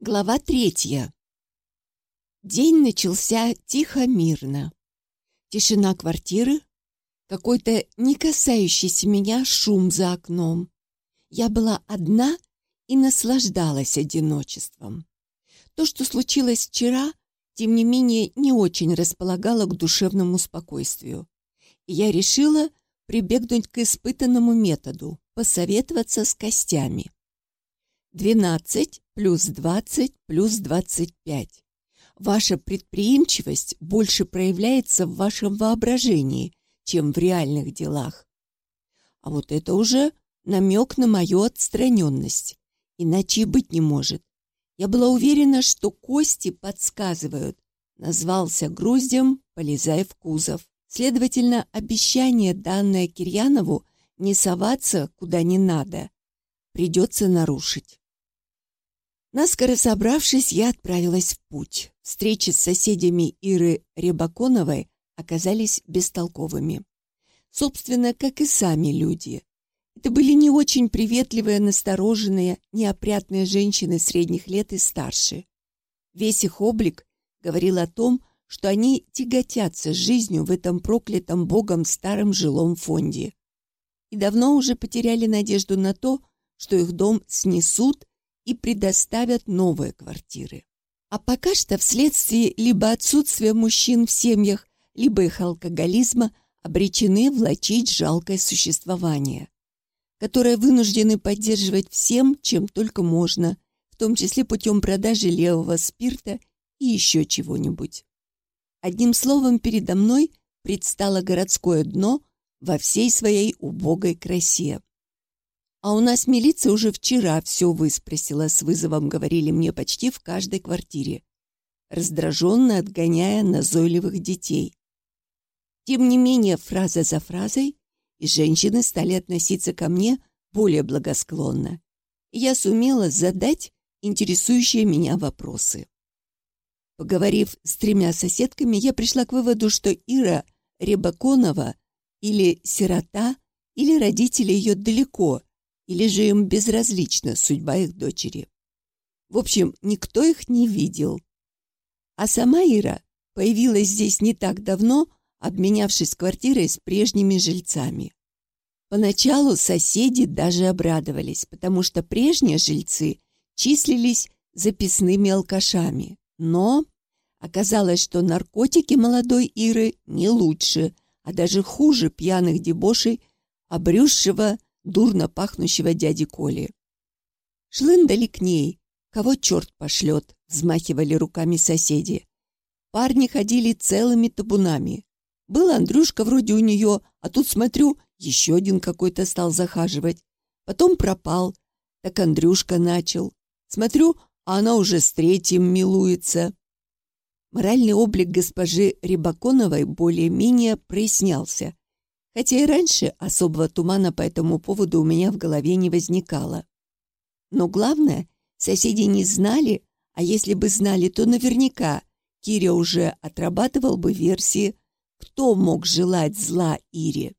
Глава третья. День начался тихо-мирно. Тишина квартиры, какой-то не касающийся меня шум за окном. Я была одна и наслаждалась одиночеством. То, что случилось вчера, тем не менее, не очень располагало к душевному спокойствию. И я решила прибегнуть к испытанному методу – посоветоваться с костями. 12 плюс 20 плюс 25. Ваша предприимчивость больше проявляется в вашем воображении, чем в реальных делах. А вот это уже намек на мою отстраненность. Иначе быть не может. Я была уверена, что кости подсказывают. Назвался груздем, полезай в кузов. Следовательно, обещание, данное Кирьянову, не соваться куда не надо, придется нарушить. Наскоро собравшись, я отправилась в путь. Встречи с соседями Иры Рябаконовой оказались бестолковыми. Собственно, как и сами люди. Это были не очень приветливые, настороженные, неопрятные женщины средних лет и старше. Весь их облик говорил о том, что они тяготятся жизнью в этом проклятом богом старом жилом фонде. И давно уже потеряли надежду на то, что их дом снесут и предоставят новые квартиры. А пока что вследствие либо отсутствия мужчин в семьях, либо их алкоголизма обречены влачить жалкое существование, которое вынуждены поддерживать всем, чем только можно, в том числе путем продажи левого спирта и еще чего-нибудь. Одним словом, передо мной предстало городское дно во всей своей убогой красе. А у нас милиция уже вчера все выспросила, с вызовом говорили мне почти в каждой квартире, раздраженно отгоняя назойливых детей. Тем не менее, фраза за фразой, и женщины стали относиться ко мне более благосклонно. И я сумела задать интересующие меня вопросы. Поговорив с тремя соседками, я пришла к выводу, что Ира Ребаконова или сирота, или родители ее далеко, или же им безразлична судьба их дочери. В общем, никто их не видел. А сама Ира появилась здесь не так давно, обменявшись квартирой с прежними жильцами. Поначалу соседи даже обрадовались, потому что прежние жильцы числились записными алкашами. Но оказалось, что наркотики молодой Иры не лучше, а даже хуже пьяных дебошей, обрюзшего дурно пахнущего дяди Коли. Шлындали к ней. Кого черт пошлет, взмахивали руками соседи. Парни ходили целыми табунами. Был Андрюшка вроде у нее, а тут, смотрю, еще один какой-то стал захаживать. Потом пропал. Так Андрюшка начал. Смотрю, а она уже с третьим милуется. Моральный облик госпожи Рибаконовой более-менее прояснялся хотя и раньше особого тумана по этому поводу у меня в голове не возникало. Но главное, соседи не знали, а если бы знали, то наверняка Киря уже отрабатывал бы версии, кто мог желать зла Ире.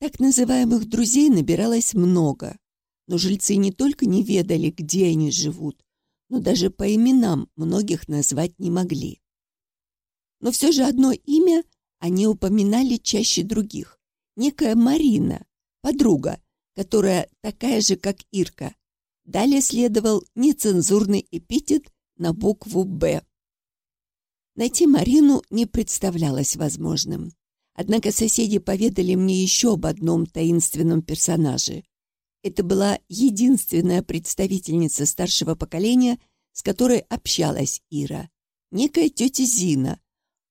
Так называемых друзей набиралось много, но жильцы не только не ведали, где они живут, но даже по именам многих назвать не могли. Но все же одно имя они упоминали чаще других некая Марина, подруга, которая такая же, как Ирка. Далее следовал нецензурный эпитет на букву «Б». Найти Марину не представлялось возможным. Однако соседи поведали мне еще об одном таинственном персонаже. Это была единственная представительница старшего поколения, с которой общалась Ира. Некая тетя Зина,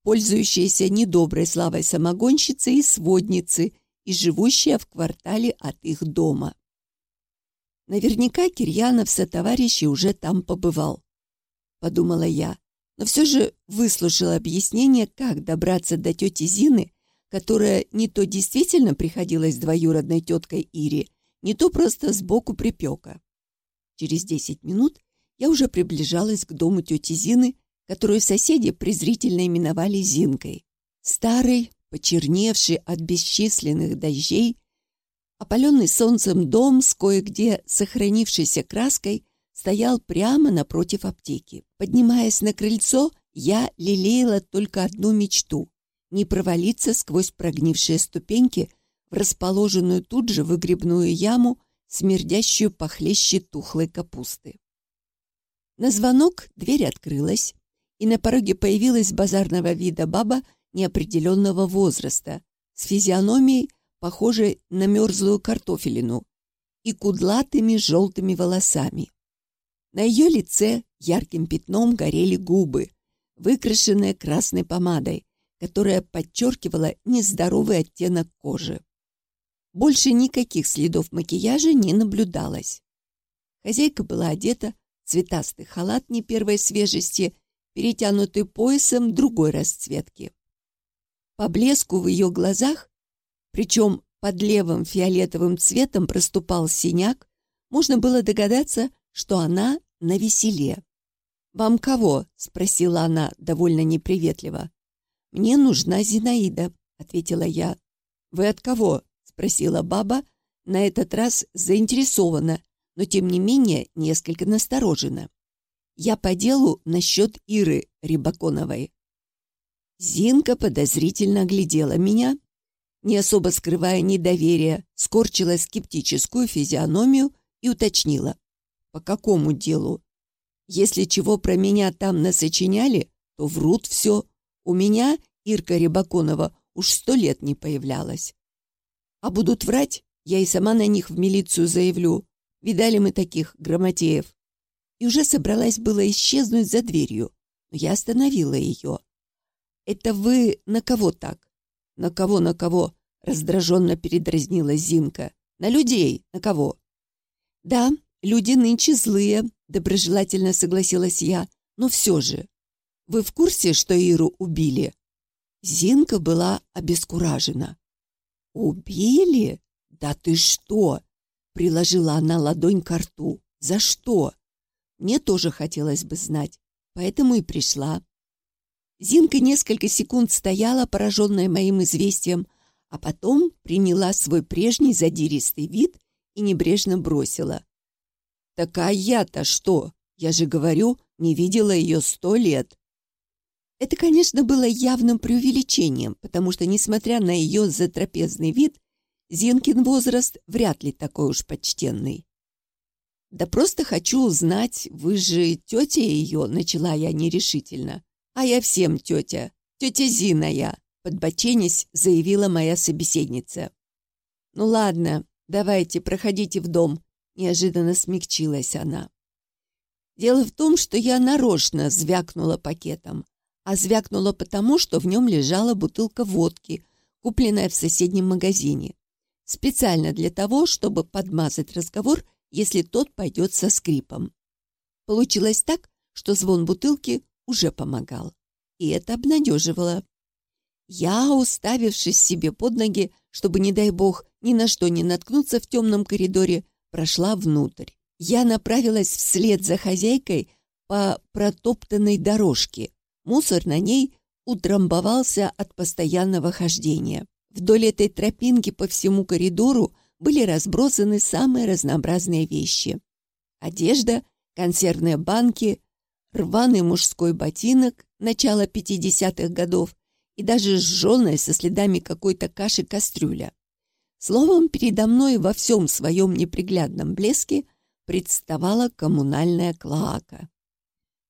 пользующаяся недоброй славой самогонщицы и сводницы, и живущая в квартале от их дома. Наверняка Кирьянов со товарищи уже там побывал, подумала я, но все же выслушала объяснение, как добраться до тети Зины, которая не то действительно приходилась двоюродной теткой Ире, не то просто сбоку припека. Через десять минут я уже приближалась к дому тети Зины, которую соседи презрительно именовали Зинкой. Старый, почерневший от бесчисленных дождей, опаленный солнцем дом с кое-где сохранившейся краской стоял прямо напротив аптеки. Поднимаясь на крыльцо, я лелеяла только одну мечту — не провалиться сквозь прогнившие ступеньки в расположенную тут же выгребную яму, смердящую похлеще тухлой капусты. На звонок дверь открылась, и на пороге появилась базарного вида баба неопределенного возраста с физиономией, похожей на мерзлую картофелину, и кудлатыми желтыми волосами. На ее лице ярким пятном горели губы, выкрашенные красной помадой, которая подчеркивала нездоровый оттенок кожи. Больше никаких следов макияжа не наблюдалось. Хозяйка была одета в цветастый халат не первой свежести, перетянутый поясом другой расцветки. По блеску в ее глазах, причем под левым фиолетовым цветом проступал синяк, можно было догадаться, что она на веселе. «Вам кого?» — спросила она довольно неприветливо. «Мне нужна Зинаида», — ответила я. «Вы от кого?» — спросила баба, на этот раз заинтересована, но тем не менее несколько насторожена. «Я по делу насчет Иры Рибаконовой». Зинка подозрительно глядела меня, не особо скрывая недоверия, скорчила скептическую физиономию и уточнила. «По какому делу? Если чего про меня там насочиняли, то врут все. У меня Ирка Рябаконова уж сто лет не появлялась. А будут врать, я и сама на них в милицию заявлю. Видали мы таких грамотеев». И уже собралась было исчезнуть за дверью, но я остановила ее. «Это вы на кого так?» «На кого, на кого?» — раздраженно передразнила Зинка. «На людей. На кого?» «Да, люди нынче злые», — доброжелательно согласилась я. «Но все же. Вы в курсе, что Иру убили?» Зинка была обескуражена. «Убили? Да ты что?» — приложила она ладонь к рту. «За что?» Мне тоже хотелось бы знать, поэтому и пришла. Зинка несколько секунд стояла, пораженная моим известием, а потом приняла свой прежний задиристый вид и небрежно бросила. «Так а я-то что? Я же говорю, не видела ее сто лет». Это, конечно, было явным преувеличением, потому что, несмотря на ее затрапезный вид, Зинкин возраст вряд ли такой уж почтенный. «Да просто хочу узнать, вы же тетя ее», — начала я нерешительно. «А я всем тетя. Тетя Зина я», — подбоченясь, заявила моя собеседница. «Ну ладно, давайте, проходите в дом», — неожиданно смягчилась она. Дело в том, что я нарочно звякнула пакетом, а звякнула потому, что в нем лежала бутылка водки, купленная в соседнем магазине. Специально для того, чтобы подмазать разговор, если тот пойдет со скрипом. Получилось так, что звон бутылки уже помогал. И это обнадеживало. Я, уставившись себе под ноги, чтобы, не дай бог, ни на что не наткнуться в темном коридоре, прошла внутрь. Я направилась вслед за хозяйкой по протоптанной дорожке. Мусор на ней утрамбовался от постоянного хождения. Вдоль этой тропинки по всему коридору были разбросаны самые разнообразные вещи. Одежда, консервные банки, рваный мужской ботинок начала 50-х годов и даже сжженная со следами какой-то каши кастрюля. Словом, передо мной во всем своем неприглядном блеске представала коммунальная клоака.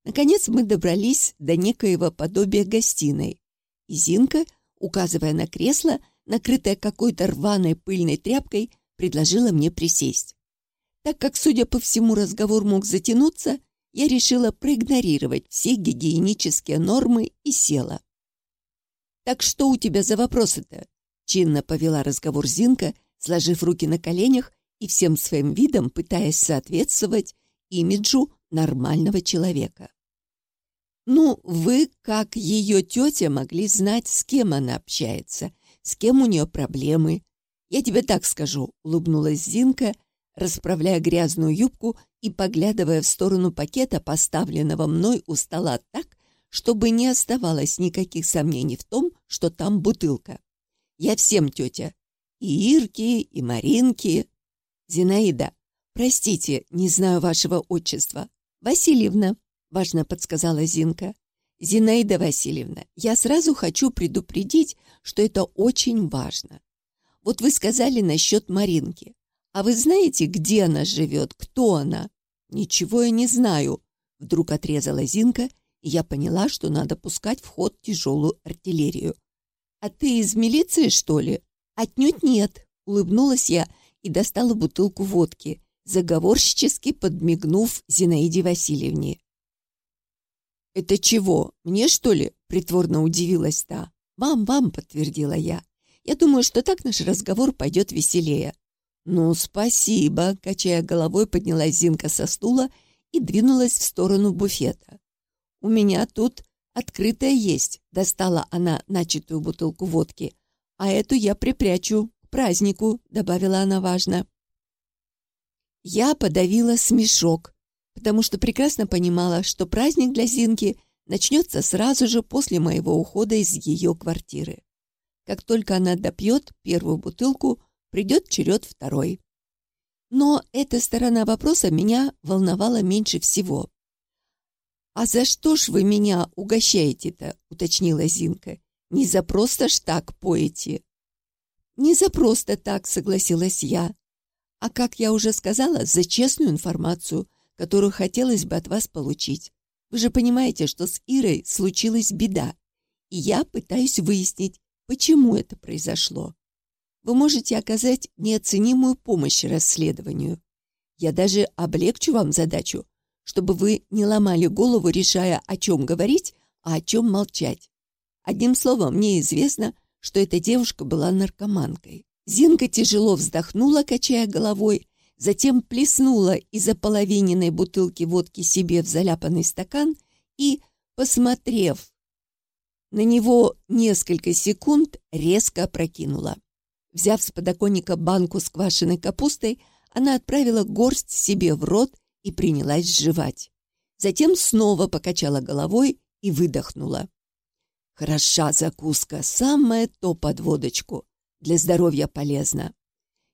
Наконец мы добрались до некоего подобия гостиной, и Зинка, указывая на кресло, накрытое какой-то рваной пыльной тряпкой, предложила мне присесть. Так как, судя по всему, разговор мог затянуться, я решила проигнорировать все гигиенические нормы и села. «Так что у тебя за вопросы-то?» Чинно повела разговор Зинка, сложив руки на коленях и всем своим видом пытаясь соответствовать имиджу нормального человека. «Ну, вы, как ее тетя, могли знать, с кем она общается, с кем у нее проблемы. Я тебе так скажу», — улыбнулась Зинка, расправляя грязную юбку и поглядывая в сторону пакета, поставленного мной у стола так, чтобы не оставалось никаких сомнений в том, что там бутылка. «Я всем тетя. И Ирке, и Маринке. Зинаида, «Простите, не знаю вашего отчества». «Васильевна», — важно подсказала Зинка. «Зинаида Васильевна, я сразу хочу предупредить, что это очень важно. Вот вы сказали насчет Маринки. А вы знаете, где она живет, кто она?» «Ничего я не знаю», — вдруг отрезала Зинка, и я поняла, что надо пускать в ход тяжелую артиллерию. «А ты из милиции, что ли?» «Отнюдь нет», — улыбнулась я и достала бутылку водки, заговорщически подмигнув Зинаиде Васильевне. «Это чего, мне, что ли?» — притворно удивилась та. «Вам, вам», — подтвердила я. «Я думаю, что так наш разговор пойдет веселее». «Ну, спасибо», — качая головой, поднялась Зинка со стула и двинулась в сторону буфета. «У меня тут открытая есть», — достала она начатую бутылку водки. «А эту я припрячу к празднику», — добавила она важно. Я подавила смешок, потому что прекрасно понимала, что праздник для Зинки начнется сразу же после моего ухода из ее квартиры. Как только она допьет первую бутылку, придет черед второй. Но эта сторона вопроса меня волновала меньше всего. «А за что ж вы меня угощаете-то?» — уточнила Зинка. «Не за просто ж так поете». «Не за просто так», — согласилась я. «А как я уже сказала, за честную информацию, которую хотелось бы от вас получить. Вы же понимаете, что с Ирой случилась беда, и я пытаюсь выяснить, почему это произошло. Вы можете оказать неоценимую помощь расследованию. Я даже облегчу вам задачу, чтобы вы не ломали голову, решая, о чем говорить, а о чем молчать. Одним словом, мне известно, что эта девушка была наркоманкой. Зинка тяжело вздохнула, качая головой, затем плеснула из ополовиненной бутылки водки себе в заляпанный стакан и, посмотрев на него несколько секунд, резко опрокинула. Взяв с подоконника банку с квашеной капустой, она отправила горсть себе в рот и принялась жевать. Затем снова покачала головой и выдохнула. Хороша закуска, самое то под водочку. Для здоровья полезно.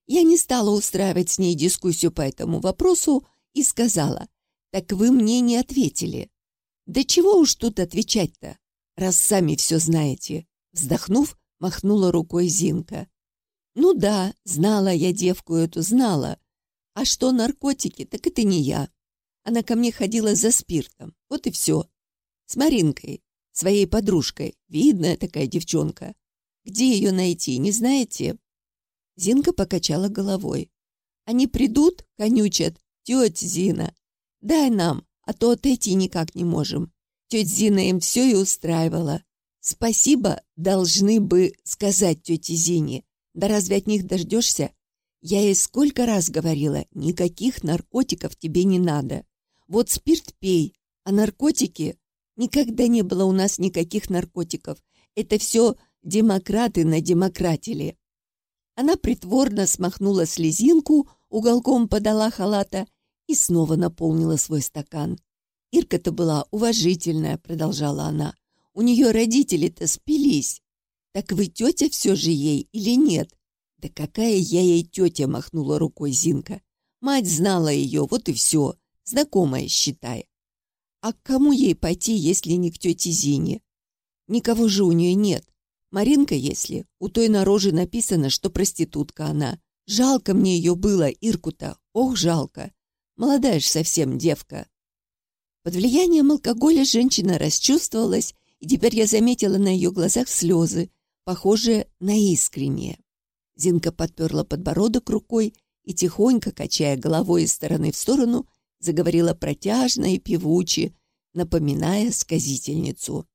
Я не стала устраивать с ней дискуссию по этому вопросу и сказала, «Так вы мне не ответили». «Да чего уж тут отвечать-то, раз сами все знаете?» Вздохнув, махнула рукой Зинка. «Ну да, знала я девку эту, знала. А что наркотики, так это не я. Она ко мне ходила за спиртом. Вот и все. С Маринкой, своей подружкой. Видная такая девчонка. Где ее найти, не знаете?» Зинка покачала головой. «Они придут, конючат. Тетя Зина, дай нам, а то отойти никак не можем». Тетя Зина им все и устраивала. «Спасибо должны бы сказать тете Зине. Да разве от них дождешься? Я ей сколько раз говорила, никаких наркотиков тебе не надо. Вот спирт пей, а наркотики... Никогда не было у нас никаких наркотиков. Это все демократы на демократили. Она притворно смахнула слезинку, уголком подала халата и снова наполнила свой стакан. Ирка-то была уважительная, продолжала она. У нее родители-то спились. «Так вы тетя все же ей или нет?» «Да какая я ей тетя!» — махнула рукой Зинка. «Мать знала ее, вот и все. Знакомая, считай. А к кому ей пойти, если не к тете Зине? Никого же у нее нет. Маринка, если, у той на роже написано, что проститутка она. Жалко мне ее было, Ирку-то, ох, жалко. Молодая ж совсем девка». Под влиянием алкоголя женщина расчувствовалась, и теперь я заметила на ее глазах слезы, похожее на искреннее. Зинка подперла подбородок рукой и, тихонько, качая головой из стороны в сторону, заговорила протяжно и певуче, напоминая сказительницу.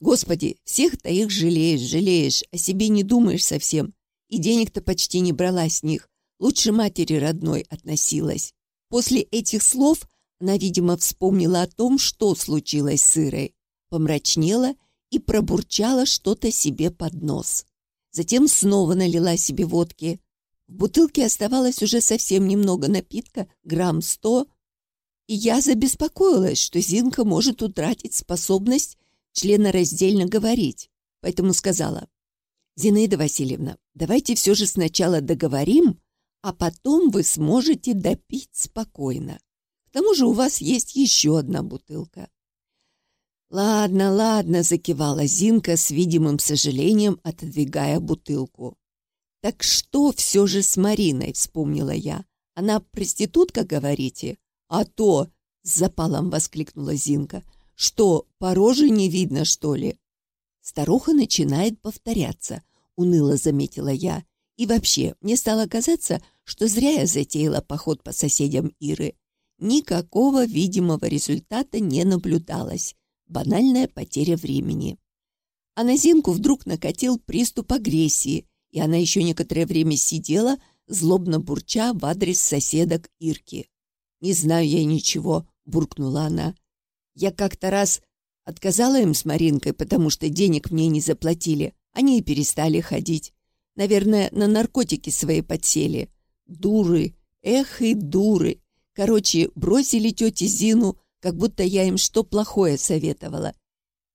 «Господи, всех-то их жалеешь, жалеешь, о себе не думаешь совсем, и денег-то почти не брала с них, лучше матери родной относилась». После этих слов она, видимо, вспомнила о том, что случилось с Ирой, помрачнела и пробурчала что-то себе под нос. Затем снова налила себе водки. В бутылке оставалось уже совсем немного напитка, грамм сто, и я забеспокоилась, что Зинка может утратить способность члена раздельно говорить. Поэтому сказала, «Зинаида Васильевна, давайте все же сначала договорим, а потом вы сможете допить спокойно. К тому же у вас есть еще одна бутылка. «Ладно, ладно», — закивала Зинка с видимым сожалением, отодвигая бутылку. «Так что все же с Мариной?» — вспомнила я. «Она проститутка, говорите?» «А то!» — с запалом воскликнула Зинка. «Что, по роже не видно, что ли?» Старуха начинает повторяться, уныло заметила я. И вообще, мне стало казаться, что зря я затеяла поход по соседям Иры. Никакого видимого результата не наблюдалось. Банальная потеря времени. А на Зинку вдруг накатил приступ агрессии, и она еще некоторое время сидела, злобно бурча в адрес соседок Ирки. «Не знаю я ничего», — буркнула она. «Я как-то раз отказала им с Маринкой, потому что денег мне не заплатили. Они и перестали ходить. Наверное, на наркотики свои подсели. Дуры, эх и дуры. Короче, бросили тете Зину, как будто я им что плохое советовала.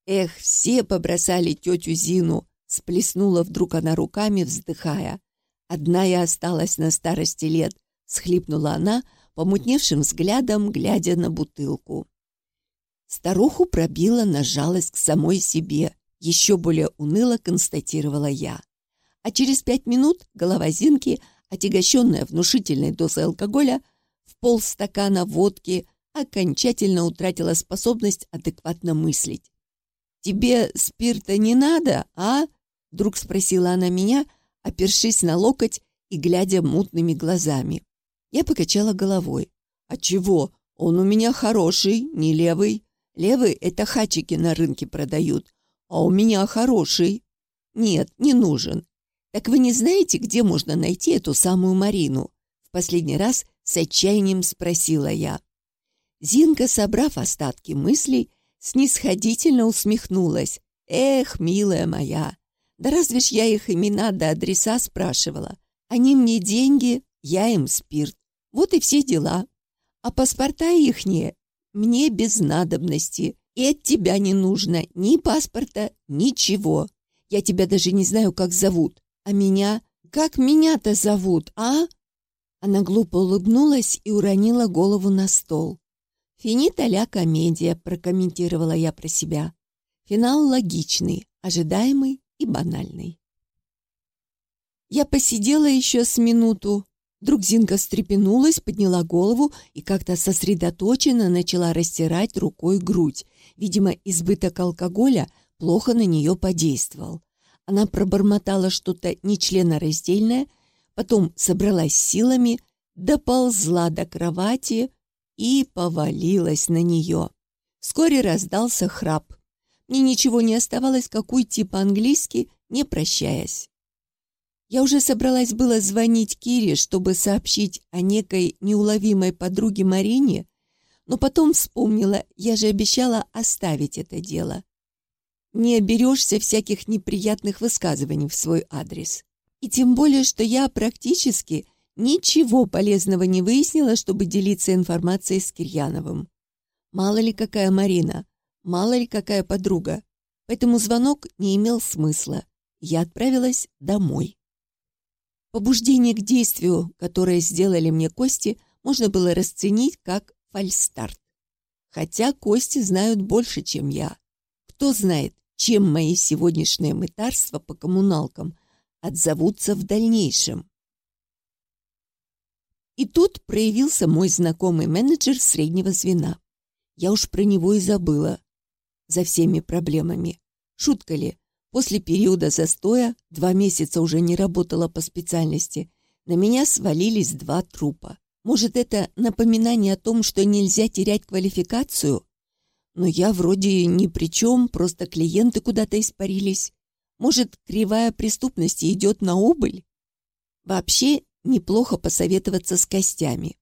Эх, все побросали тетю Зину, сплеснула вдруг она руками, вздыхая. Одна я осталась на старости лет, схлипнула она, помутневшим взглядом, глядя на бутылку. Старуху пробила на жалость к самой себе, еще более уныло констатировала я. А через пять минут голова Зинки, отягощенная внушительной дозой алкоголя, полстакана водки, окончательно утратила способность адекватно мыслить. «Тебе спирта не надо, а?» — вдруг спросила она меня, опершись на локоть и глядя мутными глазами. Я покачала головой. «А чего? Он у меня хороший, не левый. Левый — это хачики на рынке продают, а у меня хороший. Нет, не нужен. Так вы не знаете, где можно найти эту самую Марину?» В последний раз с отчаянием спросила я. Зинка, собрав остатки мыслей, снисходительно усмехнулась. «Эх, милая моя, да разве ж я их имена да адреса спрашивала? Они мне деньги, я им спирт. Вот и все дела. А паспорта ихние мне без надобности. И от тебя не нужно ни паспорта, ничего. Я тебя даже не знаю, как зовут. А меня? Как меня-то зовут, а?» Она глупо улыбнулась и уронила голову на стол. «Финита ля комедия», — прокомментировала я про себя. Финал логичный, ожидаемый и банальный. Я посидела еще с минуту, Вдруг Зинка встрепенулась, подняла голову и как-то сосредоточенно начала растирать рукой грудь. Видимо, избыток алкоголя плохо на нее подействовал. Она пробормотала что-то нечленораздельное, потом собралась силами, доползла до кровати и повалилась на нее. Вскоре раздался храп. Мне ничего не оставалось, как уйти по-английски, не прощаясь. Я уже собралась было звонить Кире, чтобы сообщить о некой неуловимой подруге Марине, но потом вспомнила, я же обещала оставить это дело. Не оберешься всяких неприятных высказываний в свой адрес. И тем более, что я практически ничего полезного не выяснила, чтобы делиться информацией с Кирьяновым. Мало ли какая Марина, мало ли какая подруга. Поэтому звонок не имел смысла. Я отправилась домой. Побуждение к действию, которое сделали мне кости, можно было расценить как фальстарт. Хотя кости знают больше, чем я. Кто знает, чем мои сегодняшние мытарства по коммуналкам отзовутся в дальнейшем. И тут проявился мой знакомый менеджер среднего звена. Я уж про него и забыла. За всеми проблемами. Шутка ли? После периода застоя, два месяца уже не работала по специальности, на меня свалились два трупа. Может, это напоминание о том, что нельзя терять квалификацию? Но я вроде ни при чем, просто клиенты куда-то испарились. Может, кривая преступности идет на убыль? Вообще, неплохо посоветоваться с костями.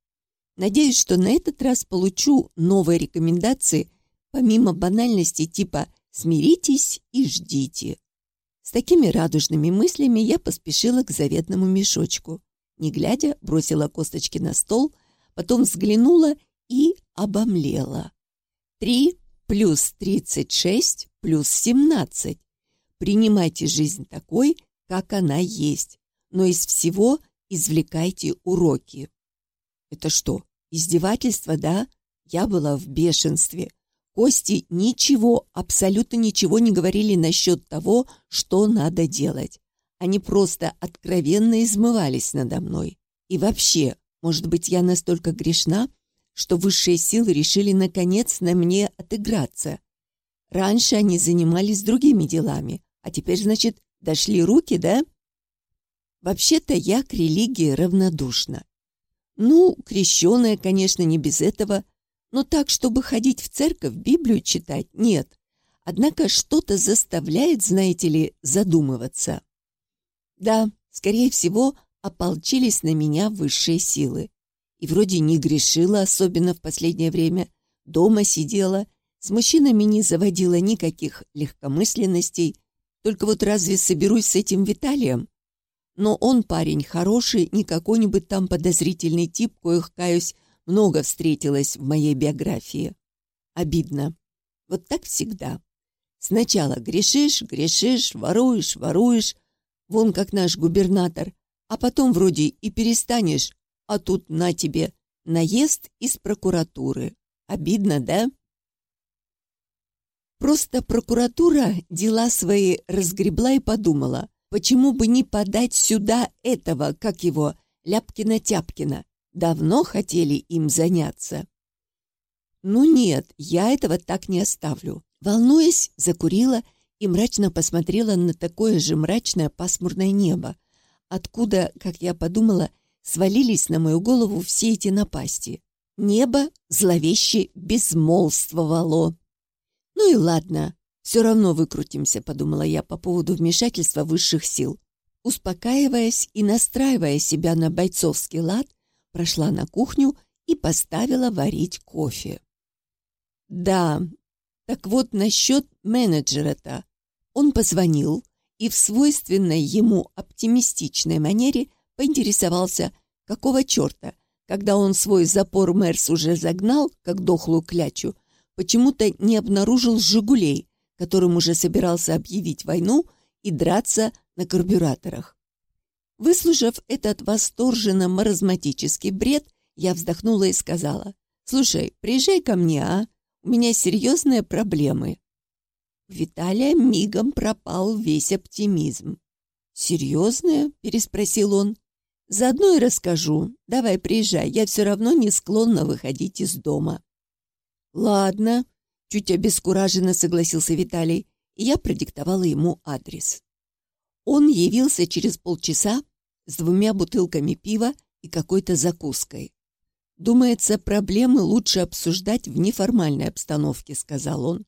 Надеюсь, что на этот раз получу новые рекомендации, помимо банальности типа «смиритесь и ждите». С такими радужными мыслями я поспешила к заветному мешочку. Не глядя, бросила косточки на стол, потом взглянула и обомлела. Три плюс тридцать шесть плюс семнадцать. Принимайте жизнь такой, как она есть, но из всего извлекайте уроки. Это что, издевательство, да? Я была в бешенстве. Кости ничего, абсолютно ничего не говорили насчет того, что надо делать. Они просто откровенно измывались надо мной. И вообще, может быть, я настолько грешна, что высшие силы решили наконец на мне отыграться. Раньше они занимались другими делами, а теперь, значит, дошли руки, да? Вообще-то я к религии равнодушна. Ну, крещеная, конечно, не без этого, но так, чтобы ходить в церковь, Библию читать, нет. Однако что-то заставляет, знаете ли, задумываться. Да, скорее всего, ополчились на меня высшие силы. И вроде не грешила, особенно в последнее время. Дома сидела, с мужчинами не заводила никаких легкомысленностей. Только вот разве соберусь с этим Виталием? Но он парень хороший, не какой-нибудь там подозрительный тип, коих, каюсь, много встретилось в моей биографии. Обидно. Вот так всегда. Сначала грешишь, грешишь, воруешь, воруешь, вон как наш губернатор, а потом вроде и перестанешь, а тут на тебе наезд из прокуратуры. Обидно, да? Просто прокуратура дела свои разгребла и подумала, почему бы не подать сюда этого, как его, Ляпкина-Тяпкина. Давно хотели им заняться. Ну нет, я этого так не оставлю. Волнуясь, закурила и мрачно посмотрела на такое же мрачное пасмурное небо, откуда, как я подумала, свалились на мою голову все эти напасти. Небо зловеще безмолвствовало. «Ну и ладно, все равно выкрутимся», — подумала я по поводу вмешательства высших сил. Успокаиваясь и настраивая себя на бойцовский лад, прошла на кухню и поставила варить кофе. Да, так вот насчет менеджера-то. Он позвонил и в свойственной ему оптимистичной манере поинтересовался, какого черта, когда он свой запор Мерс уже загнал, как дохлую клячу, почему-то не обнаружил «Жигулей», которым уже собирался объявить войну и драться на карбюраторах. Выслушав этот восторженно-маразматический бред, я вздохнула и сказала, «Слушай, приезжай ко мне, а? У меня серьезные проблемы». Виталия мигом пропал весь оптимизм. «Серьезные?» – переспросил он. «Заодно и расскажу. Давай приезжай, я все равно не склонна выходить из дома». «Ладно», – чуть обескураженно согласился Виталий, и я продиктовала ему адрес. Он явился через полчаса с двумя бутылками пива и какой-то закуской. «Думается, проблемы лучше обсуждать в неформальной обстановке», — сказал он.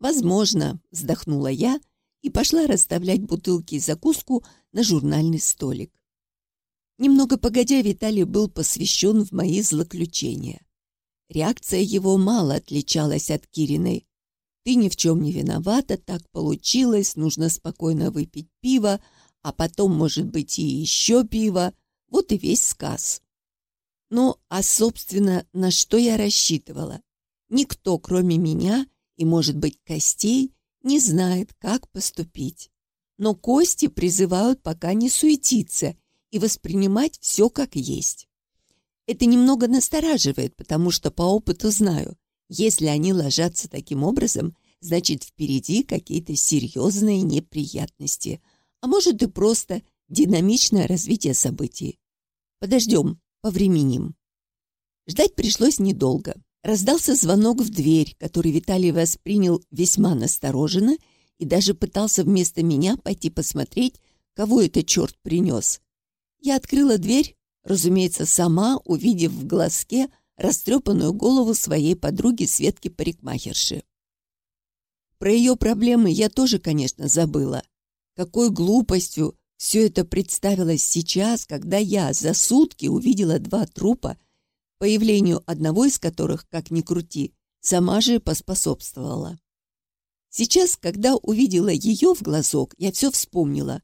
«Возможно», — вздохнула я и пошла расставлять бутылки и закуску на журнальный столик. Немного погодя, Виталий был посвящен в мои злоключения. Реакция его мало отличалась от Кириной. Ты ни в чем не виновата, так получилось, нужно спокойно выпить пиво, а потом, может быть, и еще пиво. Вот и весь сказ. Ну, а, собственно, на что я рассчитывала? Никто, кроме меня и, может быть, Костей, не знает, как поступить. Но Кости призывают пока не суетиться и воспринимать все как есть. Это немного настораживает, потому что по опыту знаю, если они ложатся таким образом, значит, впереди какие-то серьезные неприятности, а может и просто динамичное развитие событий. Подождем, повременим. Ждать пришлось недолго. Раздался звонок в дверь, который Виталий воспринял весьма настороженно и даже пытался вместо меня пойти посмотреть, кого это черт принес. Я открыла дверь, разумеется, сама, увидев в глазке растрепанную голову своей подруги Светки-парикмахерши. Про ее проблемы я тоже, конечно, забыла. Какой глупостью все это представилось сейчас, когда я за сутки увидела два трупа, появлению одного из которых, как ни крути, сама же поспособствовала. Сейчас, когда увидела ее в глазок, я все вспомнила.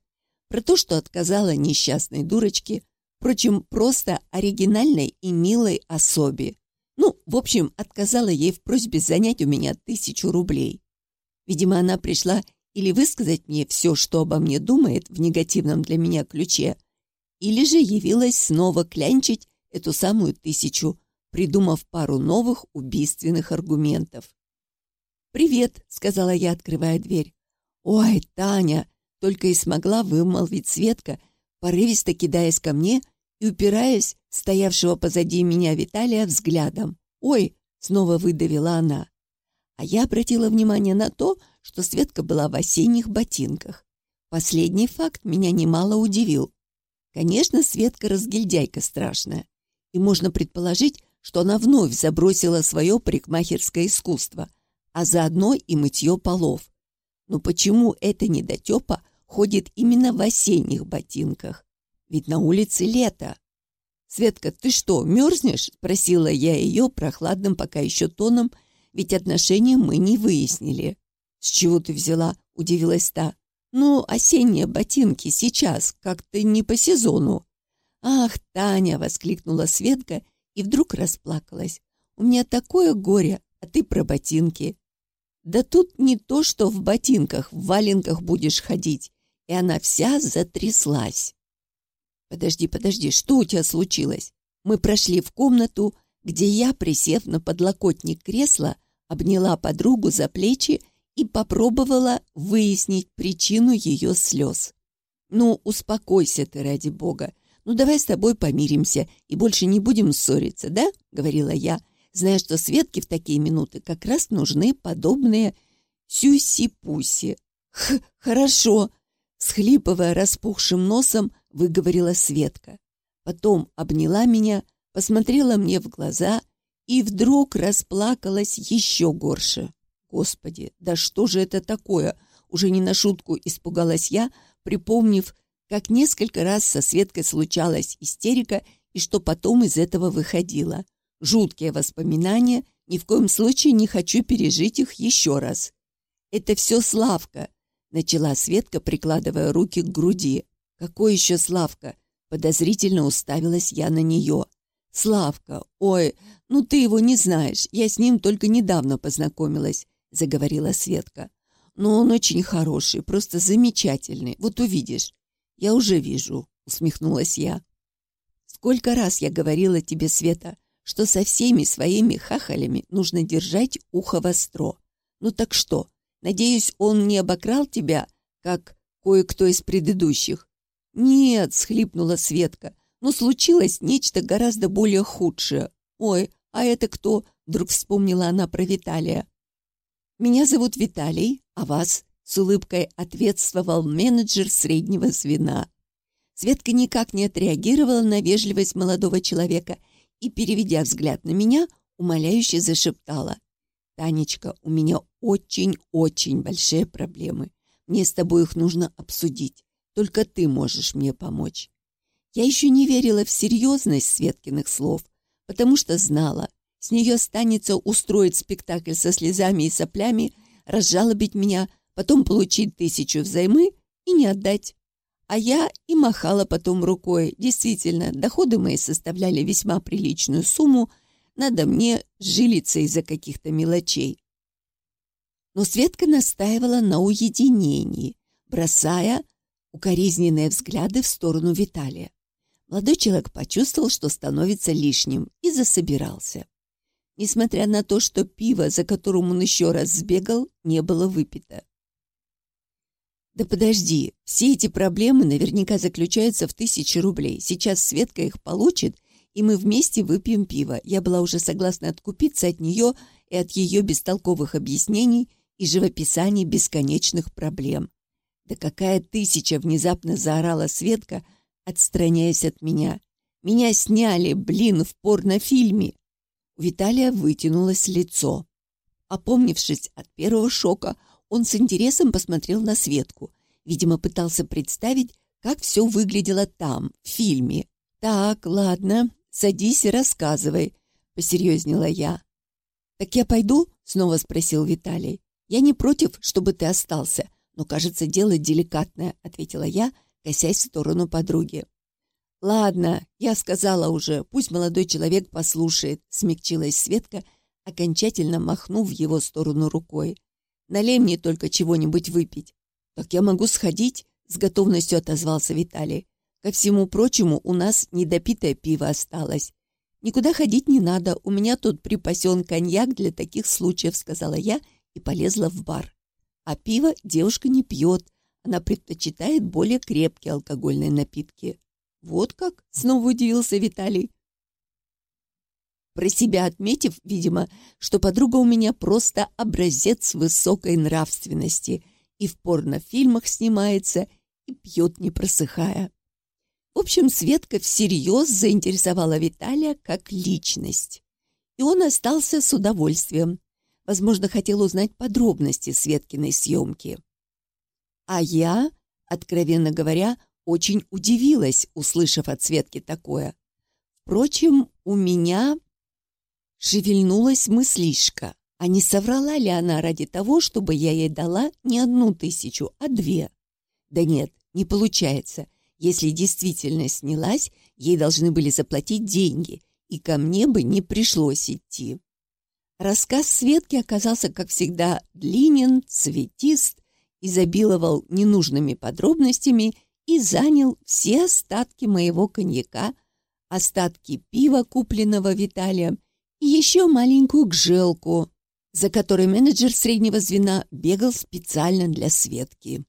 Про то, что отказала несчастной дурочке, Впрочем, просто оригинальной и милой особе. Ну, в общем, отказала ей в просьбе занять у меня тысячу рублей. Видимо, она пришла или высказать мне все, что обо мне думает в негативном для меня ключе, или же явилась снова клянчить эту самую тысячу, придумав пару новых убийственных аргументов. «Привет», — сказала я, открывая дверь. «Ой, Таня!» — только и смогла вымолвить Светка, порывисто кидаясь ко мне и упираясь стоявшего позади меня Виталия взглядом. «Ой!» — снова выдавила она. А я обратила внимание на то, что Светка была в осенних ботинках. Последний факт меня немало удивил. Конечно, Светка разгильдяйка страшная, и можно предположить, что она вновь забросила свое парикмахерское искусство, а заодно и мытье полов. Но почему эта недотепа ходит именно в осенних ботинках? Ведь на улице лето. «Светка, ты что, мерзнешь?» – спросила я ее прохладным пока еще тоном, ведь отношения мы не выяснили. «С чего ты взяла?» – удивилась та. «Ну, осенние ботинки сейчас как-то не по сезону». «Ах, Таня!» — воскликнула Светка и вдруг расплакалась. «У меня такое горе, а ты про ботинки». «Да тут не то, что в ботинках, в валенках будешь ходить». И она вся затряслась. «Подожди, подожди, что у тебя случилось?» Мы прошли в комнату, где я, присев на подлокотник кресла, обняла подругу за плечи и попробовала выяснить причину ее слез. «Ну, успокойся ты, ради бога. Ну, давай с тобой помиримся и больше не будем ссориться, да?» — говорила я, зная, что Светке в такие минуты как раз нужны подобные сюси-пуси. «Х, хорошо!» — схлипывая распухшим носом, выговорила Светка. Потом обняла меня, посмотрела мне в глаза и вдруг расплакалась еще горше. «Господи, да что же это такое?» Уже не на шутку испугалась я, припомнив, как несколько раз со Светкой случалась истерика и что потом из этого выходило. Жуткие воспоминания, ни в коем случае не хочу пережить их еще раз. «Это все Славка», — начала Светка, прикладывая руки к груди. «Какой еще Славка?» Подозрительно уставилась я на нее. «Славка, ой, ну ты его не знаешь, я с ним только недавно познакомилась», — заговорила Светка. «Но он очень хороший, просто замечательный, вот увидишь». «Я уже вижу», — усмехнулась я. «Сколько раз я говорила тебе, Света, что со всеми своими хахалями нужно держать ухо востро. Ну так что, надеюсь, он не обокрал тебя, как кое-кто из предыдущих?» «Нет», — схлипнула Светка, «но случилось нечто гораздо более худшее. Ой, а это кто?» — вдруг вспомнила она про Виталия. «Меня зовут Виталий, а вас?» — с улыбкой ответствовал менеджер среднего звена. Светка никак не отреагировала на вежливость молодого человека и, переведя взгляд на меня, умоляюще зашептала. «Танечка, у меня очень-очень большие проблемы. Мне с тобой их нужно обсудить. Только ты можешь мне помочь». Я еще не верила в серьезность Светкиных слов, потому что знала, с нее станется устроить спектакль со слезами и соплями, разжалобить меня, потом получить тысячу взаймы и не отдать. А я и махала потом рукой. Действительно, доходы мои составляли весьма приличную сумму, надо мне жилиться из-за каких-то мелочей. Но Светка настаивала на уединении, бросая укоризненные взгляды в сторону Виталия. Молодой человек почувствовал, что становится лишним, и засобирался несмотря на то, что пиво, за которым он еще раз сбегал, не было выпито. «Да подожди, все эти проблемы наверняка заключаются в тысячи рублей. Сейчас Светка их получит, и мы вместе выпьем пиво. Я была уже согласна откупиться от нее и от ее бестолковых объяснений и живописаний бесконечных проблем. «Да какая тысяча!» — внезапно заорала Светка, отстраняясь от меня. «Меня сняли, блин, в порнофильме!» Виталия вытянулось лицо. Опомнившись от первого шока, он с интересом посмотрел на Светку. Видимо, пытался представить, как все выглядело там, в фильме. «Так, ладно, садись и рассказывай», — посерьезнела я. «Так я пойду?» — снова спросил Виталий. «Я не против, чтобы ты остался, но, кажется, дело деликатное», — ответила я, косясь в сторону подруги. «Ладно, я сказала уже, пусть молодой человек послушает», — смягчилась Светка, окончательно махнув в его сторону рукой. «Налей мне только чего-нибудь выпить». «Так я могу сходить?» — с готовностью отозвался Виталий. Ко всему прочему, у нас недопитое пиво осталось. Никуда ходить не надо, у меня тут припасен коньяк для таких случаев, сказала я и полезла в бар. А пиво девушка не пьет, она предпочитает более крепкие алкогольные напитки. Вот как? Снова удивился Виталий. Про себя отметив, видимо, что подруга у меня просто образец высокой нравственности и в порнофильмах снимается, и пьет не просыхая. В общем, Светка всерьез заинтересовала Виталия как личность. И он остался с удовольствием. Возможно, хотел узнать подробности Светкиной съемки. А я, откровенно говоря, очень удивилась, услышав от Светки такое. Впрочем, у меня шевельнулась мыслишка. А не соврала ли она ради того, чтобы я ей дала не одну тысячу, а две? Да нет, не получается. Если действительно снялась, ей должны были заплатить деньги, и ко мне бы не пришлось идти. Рассказ Светки оказался, как всегда, длинен, цветист, изобиловал ненужными подробностями и занял все остатки моего коньяка, остатки пива, купленного Виталием, и еще маленькую гжелку, за которой менеджер среднего звена бегал специально для Светки.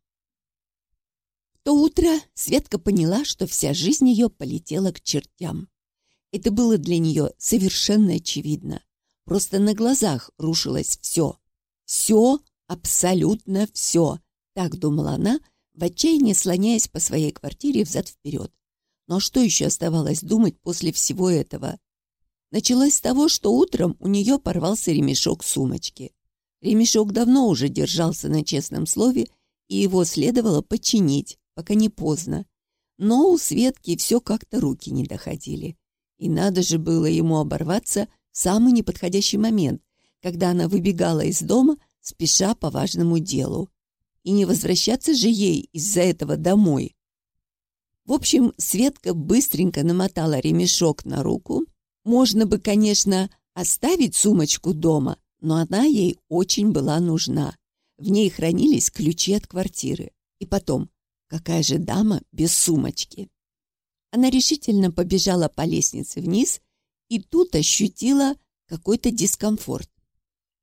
То утро Светка поняла, что вся жизнь ее полетела к чертям. Это было для нее совершенно очевидно. Просто на глазах рушилось все. Все, абсолютно все. Так думала она, в отчаянии слоняясь по своей квартире взад-вперед. Но что еще оставалось думать после всего этого? Началось с того, что утром у нее порвался ремешок сумочки. Ремешок давно уже держался на честном слове, и его следовало починить, пока не поздно. Но у Светки все как-то руки не доходили. И надо же было ему оборваться в самый неподходящий момент, когда она выбегала из дома, спеша по важному делу. И не возвращаться же ей из-за этого домой. В общем, Светка быстренько намотала ремешок на руку. Можно бы, конечно, оставить сумочку дома, но она ей очень была нужна. В ней хранились ключи от квартиры. И потом, какая же дама без сумочки? Она решительно побежала по лестнице вниз и тут ощутила какой-то дискомфорт.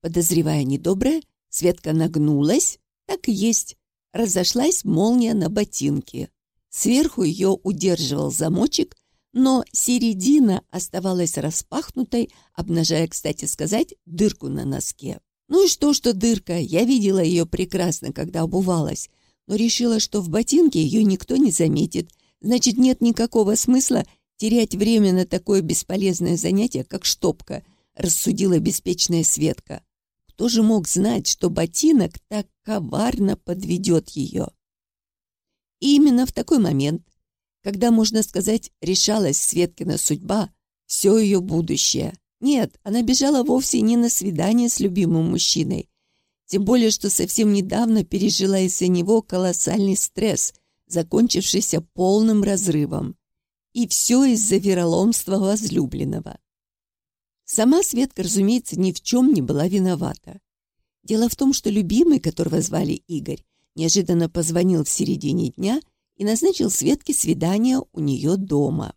Подозревая недоброе, Светка нагнулась, так и есть. Разошлась молния на ботинке. Сверху ее удерживал замочек, но середина оставалась распахнутой, обнажая, кстати сказать, дырку на носке. Ну и что, что дырка? Я видела ее прекрасно, когда обувалась, но решила, что в ботинке ее никто не заметит. Значит, нет никакого смысла терять время на такое бесполезное занятие, как штопка, рассудила беспечная Светка. Кто же мог знать, что ботинок так коварно подведет ее? И именно в такой момент, когда, можно сказать, решалась Светкина судьба, все ее будущее. Нет, она бежала вовсе не на свидание с любимым мужчиной, тем более, что совсем недавно пережила из-за него колоссальный стресс, закончившийся полным разрывом. И все из-за вероломства возлюбленного. Сама Светка, разумеется, ни в чем не была виновата. Дело в том, что любимый, которого звали Игорь, неожиданно позвонил в середине дня и назначил Светке свидание у нее дома.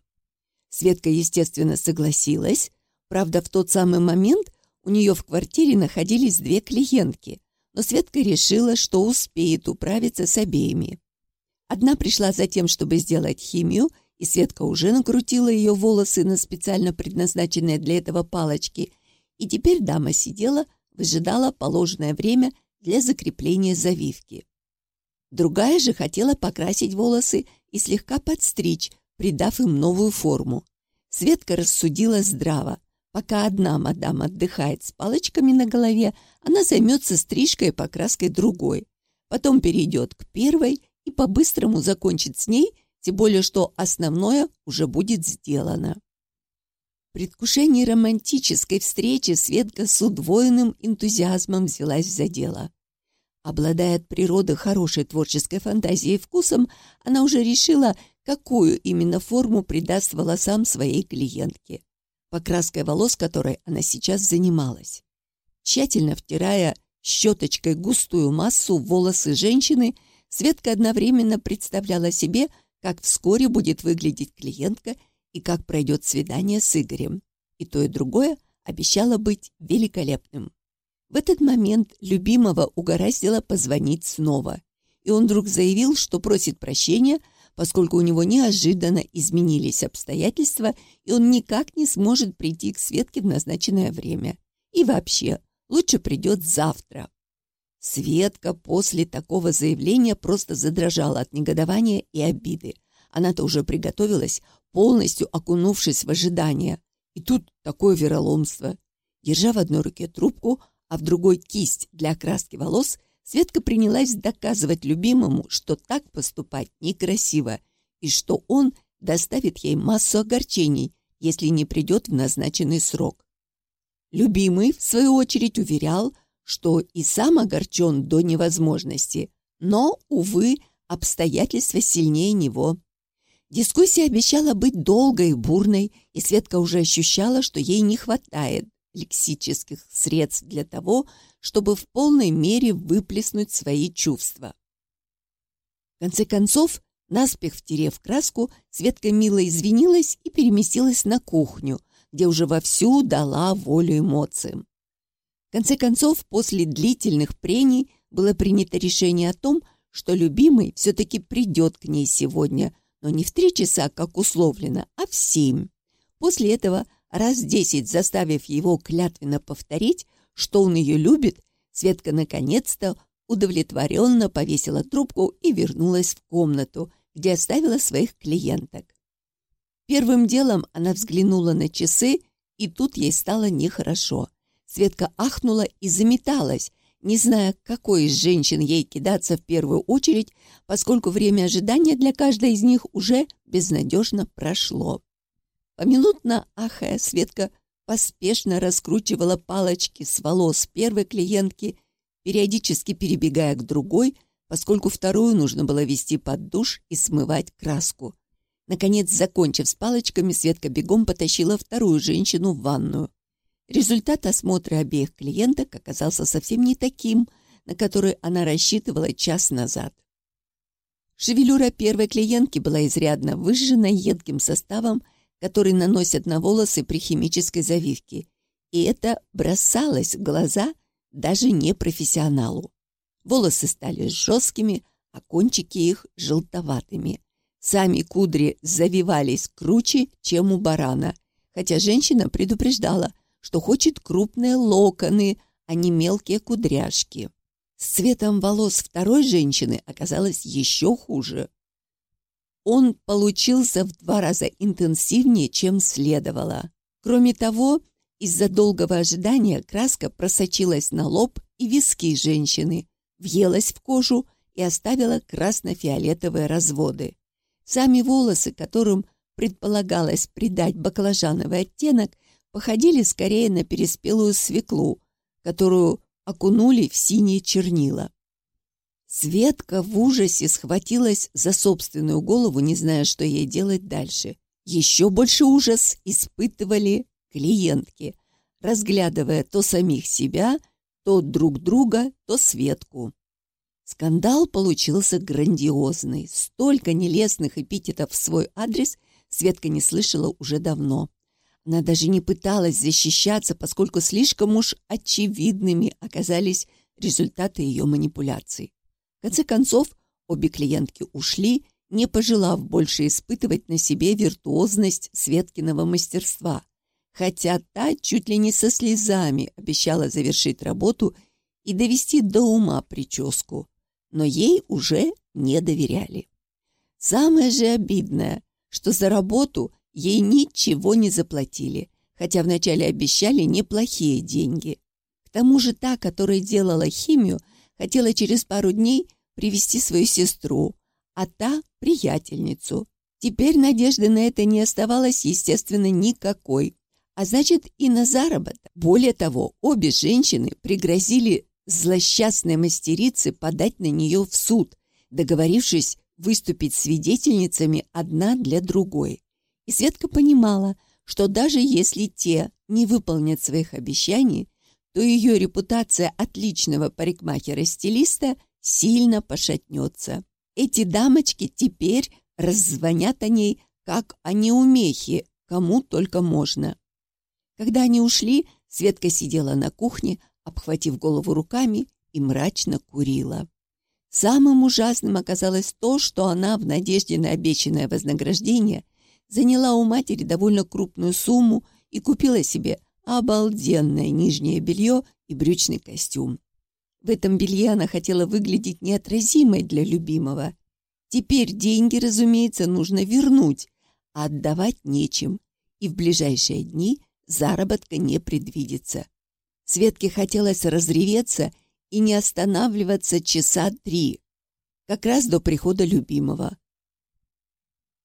Светка, естественно, согласилась. Правда, в тот самый момент у нее в квартире находились две клиентки, но Светка решила, что успеет управиться с обеими. Одна пришла за тем, чтобы сделать химию, и Светка уже накрутила ее волосы на специально предназначенные для этого палочки, и теперь дама сидела, выжидала положенное время для закрепления завивки. Другая же хотела покрасить волосы и слегка подстричь, придав им новую форму. Светка рассудила здраво. Пока одна мадам отдыхает с палочками на голове, она займется стрижкой и покраской другой. Потом перейдет к первой и по-быстрому закончит с ней тем более что основное уже будет сделано. В предвкушении романтической встречи Светка с удвоенным энтузиазмом взялась за дело. Обладая от природы хорошей творческой фантазией и вкусом, она уже решила, какую именно форму придаст волосам своей клиентке, покраской волос которой она сейчас занималась. Тщательно втирая щеточкой густую массу в волосы женщины, Светка одновременно представляла себе, как вскоре будет выглядеть клиентка и как пройдет свидание с Игорем. И то, и другое обещало быть великолепным. В этот момент любимого угораздило позвонить снова. И он вдруг заявил, что просит прощения, поскольку у него неожиданно изменились обстоятельства, и он никак не сможет прийти к Светке в назначенное время. И вообще, лучше придет завтра. Светка после такого заявления просто задрожала от негодования и обиды. Она-то уже приготовилась, полностью окунувшись в ожидание. И тут такое вероломство. Держа в одной руке трубку, а в другой кисть для окраски волос, Светка принялась доказывать любимому, что так поступать некрасиво и что он доставит ей массу огорчений, если не придет в назначенный срок. Любимый, в свою очередь, уверял, что и сам огорчен до невозможности, но, увы, обстоятельства сильнее него. Дискуссия обещала быть долгой и бурной, и Светка уже ощущала, что ей не хватает лексических средств для того, чтобы в полной мере выплеснуть свои чувства. В конце концов, наспех втерев краску, Светка мило извинилась и переместилась на кухню, где уже вовсю дала волю эмоциям. В конце концов, после длительных прений было принято решение о том, что любимый все-таки придет к ней сегодня, но не в три часа, как условлено, а в семь. После этого, раз десять заставив его клятвенно повторить, что он ее любит, Светка наконец-то удовлетворенно повесила трубку и вернулась в комнату, где оставила своих клиенток. Первым делом она взглянула на часы, и тут ей стало нехорошо. Светка ахнула и заметалась, не зная, какой из женщин ей кидаться в первую очередь, поскольку время ожидания для каждой из них уже безнадежно прошло. Поминутно ахая, Светка поспешно раскручивала палочки с волос первой клиентки, периодически перебегая к другой, поскольку вторую нужно было вести под душ и смывать краску. Наконец, закончив с палочками, Светка бегом потащила вторую женщину в ванную. Результат осмотра обеих клиенток оказался совсем не таким, на который она рассчитывала час назад. Шевелюра первой клиентки была изрядно выжжена едким составом, который наносят на волосы при химической завивке, и это бросалось в глаза даже непрофессионалу. Волосы стали жесткими, а кончики их желтоватыми. Сами кудри завивались круче, чем у барана, хотя женщина предупреждала, что хочет крупные локоны, а не мелкие кудряшки. С цветом волос второй женщины оказалось еще хуже. Он получился в два раза интенсивнее, чем следовало. Кроме того, из-за долгого ожидания краска просочилась на лоб и виски женщины, въелась в кожу и оставила красно-фиолетовые разводы. Сами волосы, которым предполагалось придать баклажановый оттенок, походили скорее на переспелую свеклу, которую окунули в синие чернила. Светка в ужасе схватилась за собственную голову, не зная, что ей делать дальше. Еще больше ужас испытывали клиентки, разглядывая то самих себя, то друг друга, то Светку. Скандал получился грандиозный. Столько нелестных эпитетов в свой адрес Светка не слышала уже давно. Она даже не пыталась защищаться, поскольку слишком уж очевидными оказались результаты ее манипуляций. Конце концов, обе клиентки ушли, не пожелав больше испытывать на себе виртуозность Светкиного мастерства, хотя та чуть ли не со слезами обещала завершить работу и довести до ума прическу но ей уже не доверяли. Самое же обидное, что за работу ей ничего не заплатили, хотя вначале обещали неплохие деньги. К тому же та, которая делала химию, хотела через пару дней привести свою сестру, а та — приятельницу. Теперь надежды на это не оставалось, естественно, никакой. А значит, и на заработок. Более того, обе женщины пригрозили злосчастной мастерице подать на нее в суд, договорившись выступить свидетельницами одна для другой. И Светка понимала, что даже если те не выполнят своих обещаний, то ее репутация отличного парикмахера-стилиста сильно пошатнется. Эти дамочки теперь раззвонят о ней, как о неумехе, кому только можно. Когда они ушли, Светка сидела на кухне, обхватив голову руками и мрачно курила. Самым ужасным оказалось то, что она в надежде на обещанное вознаграждение заняла у матери довольно крупную сумму и купила себе обалденное нижнее белье и брючный костюм. В этом белье она хотела выглядеть неотразимой для любимого. Теперь деньги, разумеется, нужно вернуть, а отдавать нечем, и в ближайшие дни заработка не предвидится. Светке хотелось разреветься и не останавливаться часа три, как раз до прихода любимого.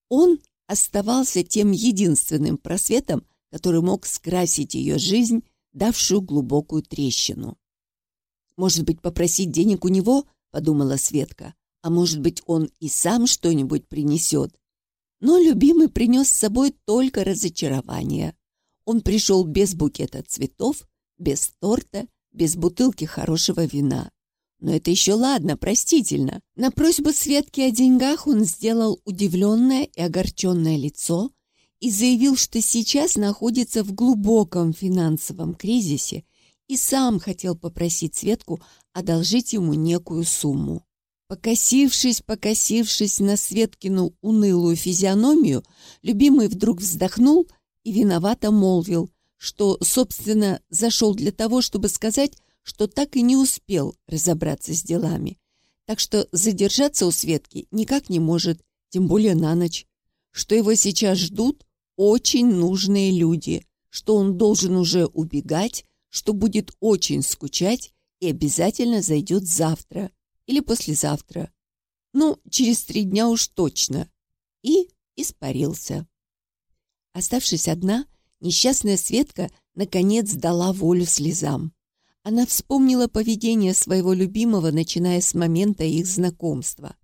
Он оставался тем единственным просветом, который мог скрасить ее жизнь, давшую глубокую трещину. «Может быть, попросить денег у него?» — подумала Светка. «А может быть, он и сам что-нибудь принесет?» Но любимый принес с собой только разочарование. Он пришел без букета цветов, без торта, без бутылки хорошего вина. Но это еще ладно, простительно. На просьбу Светки о деньгах он сделал удивленное и огорченное лицо и заявил, что сейчас находится в глубоком финансовом кризисе и сам хотел попросить Светку одолжить ему некую сумму. Покосившись, покосившись на Светкину унылую физиономию, любимый вдруг вздохнул и виновато молвил, что, собственно, зашел для того, чтобы сказать, что так и не успел разобраться с делами. Так что задержаться у Светки никак не может, тем более на ночь. Что его сейчас ждут очень нужные люди, что он должен уже убегать, что будет очень скучать и обязательно зайдет завтра или послезавтра. Ну, через три дня уж точно. И испарился. Оставшись одна, несчастная Светка наконец дала волю слезам. Она вспомнила поведение своего любимого, начиная с момента их знакомства.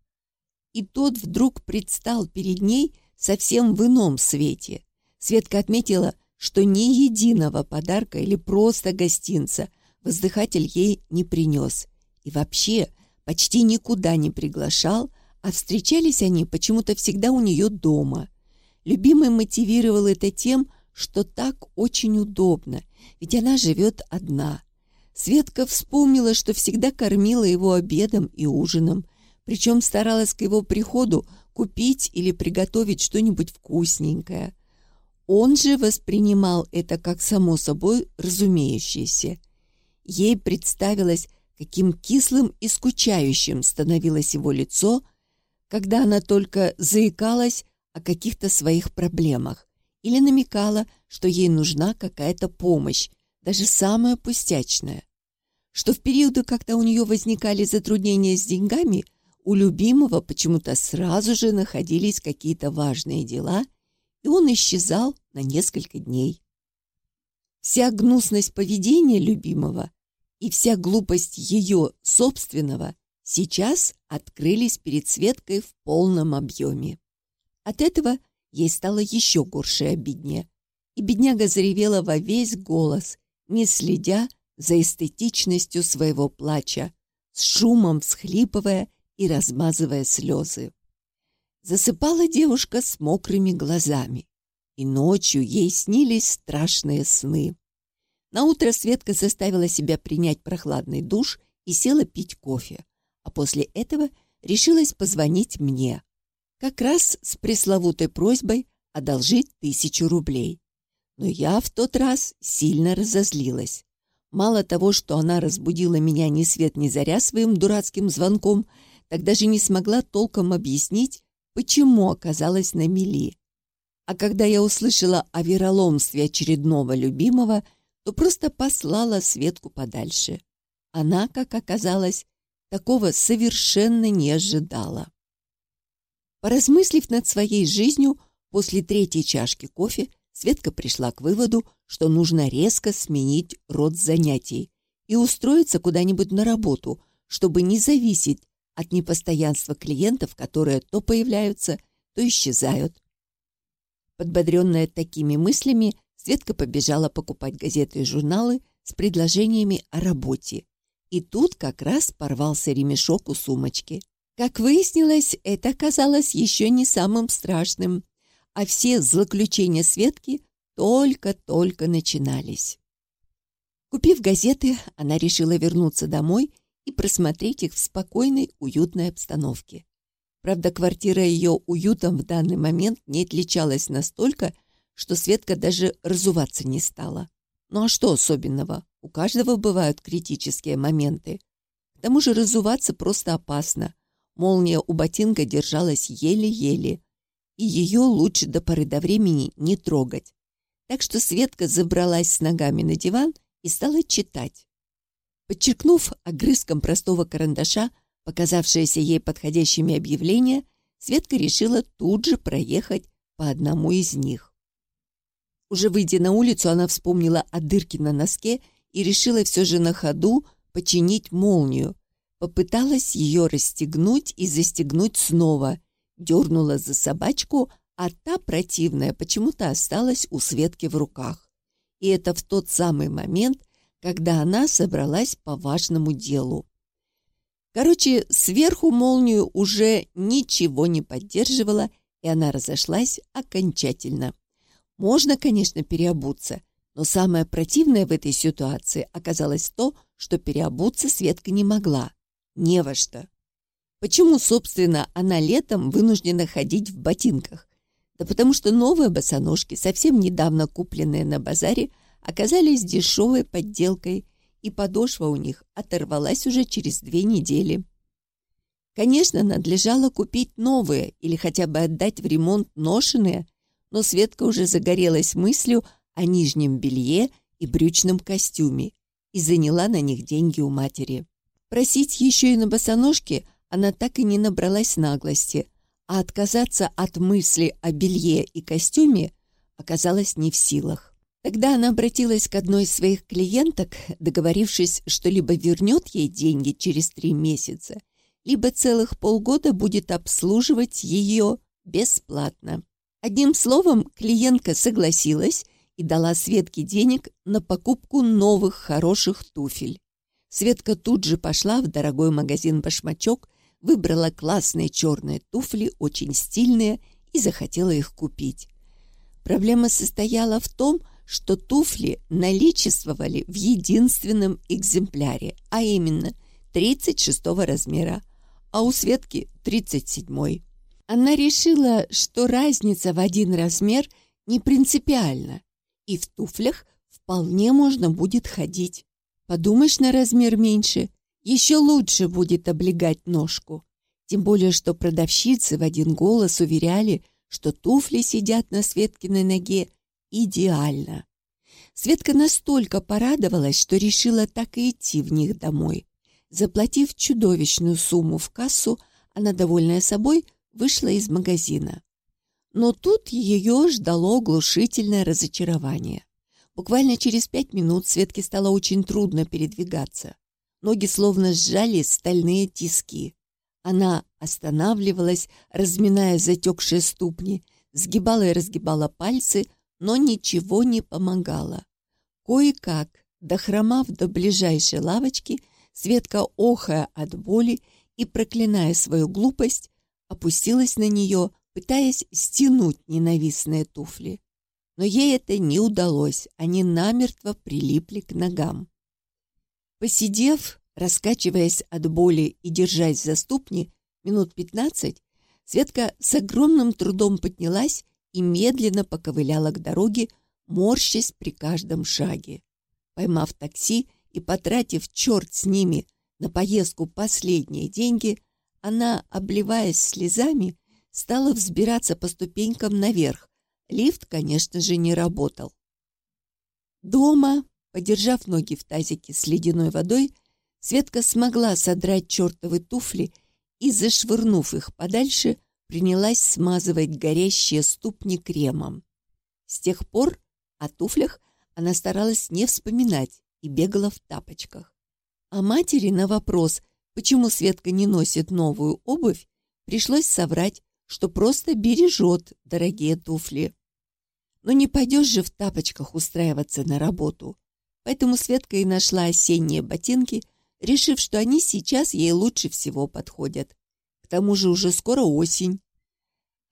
И тот вдруг предстал перед ней совсем в ином свете. Светка отметила, что ни единого подарка или просто гостинца воздыхатель ей не принес. И вообще почти никуда не приглашал, а встречались они почему-то всегда у нее дома. Любимый мотивировал это тем, что так очень удобно, ведь она живет одна. Светка вспомнила, что всегда кормила его обедом и ужином, причем старалась к его приходу купить или приготовить что-нибудь вкусненькое. Он же воспринимал это как само собой разумеющееся. Ей представилось, каким кислым и скучающим становилось его лицо, когда она только заикалась о каких-то своих проблемах или намекала, что ей нужна какая-то помощь, даже самая пустячная. Что в периоды, когда у нее возникали затруднения с деньгами, у любимого почему-то сразу же находились какие-то важные дела, и он исчезал на несколько дней. Вся гнусность поведения любимого и вся глупость ее собственного сейчас открылись перед Светкой в полном объеме. От этого Ей стало еще горше и обиднее. И бедняга заревела во весь голос, не следя за эстетичностью своего плача, с шумом всхлипывая и размазывая слезы. Засыпала девушка с мокрыми глазами, и ночью ей снились страшные сны. Наутро Светка заставила себя принять прохладный душ и села пить кофе, а после этого решилась позвонить мне как раз с пресловутой просьбой одолжить тысячу рублей. Но я в тот раз сильно разозлилась. Мало того, что она разбудила меня ни свет ни заря своим дурацким звонком, так даже не смогла толком объяснить, почему оказалась на мели. А когда я услышала о вероломстве очередного любимого, то просто послала Светку подальше. Она, как оказалось, такого совершенно не ожидала. Поразмыслив над своей жизнью, после третьей чашки кофе Светка пришла к выводу, что нужно резко сменить род занятий и устроиться куда-нибудь на работу, чтобы не зависеть от непостоянства клиентов, которые то появляются, то исчезают. Подбодренная такими мыслями, Светка побежала покупать газеты и журналы с предложениями о работе. И тут как раз порвался ремешок у сумочки. Как выяснилось, это оказалось еще не самым страшным, а все злоключения Светки только-только начинались. Купив газеты, она решила вернуться домой и просмотреть их в спокойной, уютной обстановке. Правда, квартира ее уютом в данный момент не отличалась настолько, что Светка даже разуваться не стала. Ну а что особенного? У каждого бывают критические моменты. К тому же разуваться просто опасно. Молния у ботинка держалась еле-еле, и ее лучше до поры до времени не трогать. Так что Светка забралась с ногами на диван и стала читать. Подчеркнув огрызком простого карандаша, показавшееся ей подходящими объявления, Светка решила тут же проехать по одному из них. Уже выйдя на улицу, она вспомнила о дырке на носке и решила все же на ходу починить молнию, Попыталась ее расстегнуть и застегнуть снова. Дернула за собачку, а та противная почему-то осталась у Светки в руках. И это в тот самый момент, когда она собралась по важному делу. Короче, сверху молнию уже ничего не поддерживала, и она разошлась окончательно. Можно, конечно, переобуться, но самое противное в этой ситуации оказалось то, что переобуться Светка не могла не во что. Почему, собственно, она летом вынуждена ходить в ботинках? Да потому что новые босоножки, совсем недавно купленные на базаре, оказались дешевой подделкой, и подошва у них оторвалась уже через две недели. Конечно, надлежало купить новые или хотя бы отдать в ремонт ношеные, но Светка уже загорелась мыслью о нижнем белье и брючном костюме и заняла на них деньги у матери. Просить еще и на босоножке она так и не набралась наглости, а отказаться от мысли о белье и костюме оказалась не в силах. Тогда она обратилась к одной из своих клиенток, договорившись, что либо вернет ей деньги через три месяца, либо целых полгода будет обслуживать ее бесплатно. Одним словом, клиентка согласилась и дала Светке денег на покупку новых хороших туфель. Светка тут же пошла в дорогой магазин «Башмачок», выбрала классные черные туфли, очень стильные, и захотела их купить. Проблема состояла в том, что туфли наличествовали в единственном экземпляре, а именно 36 размера, а у Светки 37. Она решила, что разница в один размер не принципиальна, и в туфлях вполне можно будет ходить. Подумаешь на размер меньше, еще лучше будет облегать ножку. Тем более, что продавщицы в один голос уверяли, что туфли сидят на Светкиной ноге идеально. Светка настолько порадовалась, что решила так и идти в них домой. Заплатив чудовищную сумму в кассу, она, довольная собой, вышла из магазина. Но тут ее ждало глушительное разочарование. Буквально через пять минут Светке стало очень трудно передвигаться. Ноги словно сжали стальные тиски. Она останавливалась, разминая затекшие ступни, сгибала и разгибала пальцы, но ничего не помогало. Кое-как, дохромав до ближайшей лавочки, Светка, охая от боли и проклиная свою глупость, опустилась на нее, пытаясь стянуть ненавистные туфли но ей это не удалось, они намертво прилипли к ногам. Посидев, раскачиваясь от боли и держась за ступни, минут пятнадцать, Светка с огромным трудом поднялась и медленно поковыляла к дороге, морщась при каждом шаге. Поймав такси и потратив черт с ними на поездку последние деньги, она, обливаясь слезами, стала взбираться по ступенькам наверх, Лифт, конечно же, не работал. Дома, подержав ноги в тазике с ледяной водой, Светка смогла содрать чертовы туфли и, зашвырнув их подальше, принялась смазывать горящие ступни кремом. С тех пор о туфлях она старалась не вспоминать и бегала в тапочках. А матери на вопрос, почему Светка не носит новую обувь, пришлось соврать, что просто бережет дорогие туфли. Но не пойдешь же в тапочках устраиваться на работу. Поэтому Светка и нашла осенние ботинки, решив, что они сейчас ей лучше всего подходят. Тому же уже скоро осень.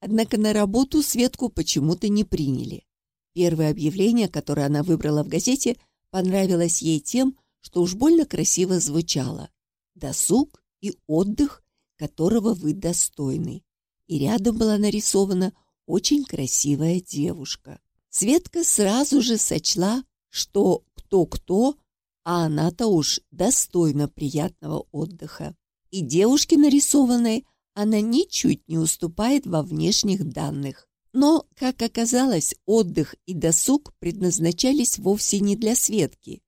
Однако на работу Светку почему-то не приняли. Первое объявление, которое она выбрала в газете, понравилось ей тем, что уж больно красиво звучало. «Досуг и отдых, которого вы достойны». И рядом была нарисована очень красивая девушка. Светка сразу же сочла, что кто-кто, а она-то уж достойна приятного отдыха. И девушке нарисованной она ничуть не уступает во внешних данных. Но, как оказалось, отдых и досуг предназначались вовсе не для Светки.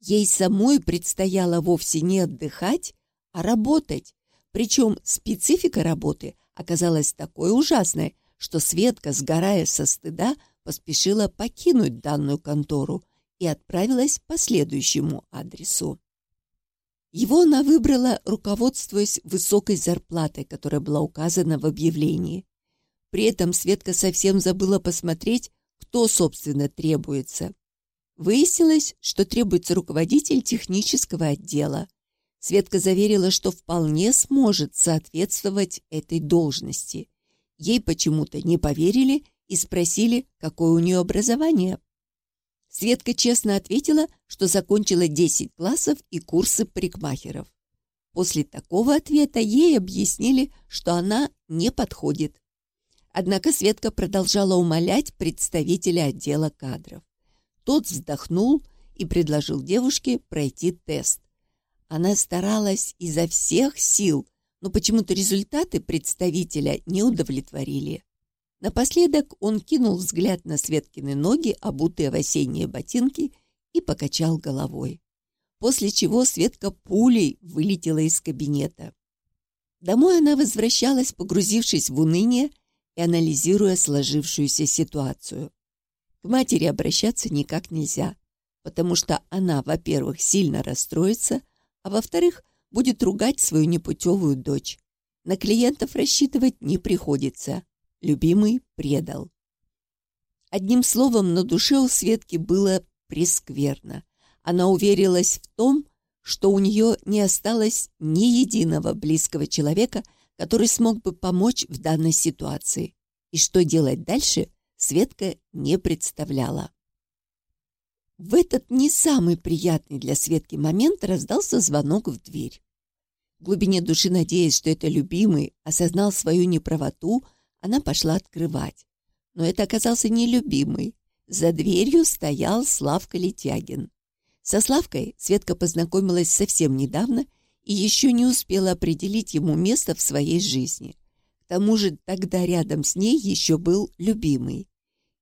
Ей самой предстояло вовсе не отдыхать, а работать. Причем специфика работы оказалась такой ужасной, что Светка, сгорая со стыда, поспешила покинуть данную контору и отправилась по следующему адресу. Его она выбрала, руководствуясь высокой зарплатой, которая была указана в объявлении. При этом Светка совсем забыла посмотреть, кто, собственно, требуется. Выяснилось, что требуется руководитель технического отдела. Светка заверила, что вполне сможет соответствовать этой должности. Ей почему-то не поверили и спросили, какое у нее образование. Светка честно ответила, что закончила 10 классов и курсы парикмахеров. После такого ответа ей объяснили, что она не подходит. Однако Светка продолжала умолять представителя отдела кадров. Тот вздохнул и предложил девушке пройти тест. Она старалась изо всех сил, но почему-то результаты представителя не удовлетворили. Напоследок он кинул взгляд на Светкины ноги, обутые в осенние ботинки, и покачал головой. После чего Светка пулей вылетела из кабинета. Домой она возвращалась, погрузившись в уныние и анализируя сложившуюся ситуацию. К матери обращаться никак нельзя, потому что она, во-первых, сильно расстроится, а во-вторых, будет ругать свою непутевую дочь. На клиентов рассчитывать не приходится любимый предал. Одним словом, на душе у Светки было прескверно. Она уверилась в том, что у нее не осталось ни единого близкого человека, который смог бы помочь в данной ситуации. И что делать дальше, Светка не представляла. В этот не самый приятный для Светки момент раздался звонок в дверь. В глубине души, надеясь, что это любимый, осознал свою неправоту, она пошла открывать. Но это оказался нелюбимый. За дверью стоял Славка Летягин. Со Славкой Светка познакомилась совсем недавно и еще не успела определить ему место в своей жизни. К тому же тогда рядом с ней еще был любимый.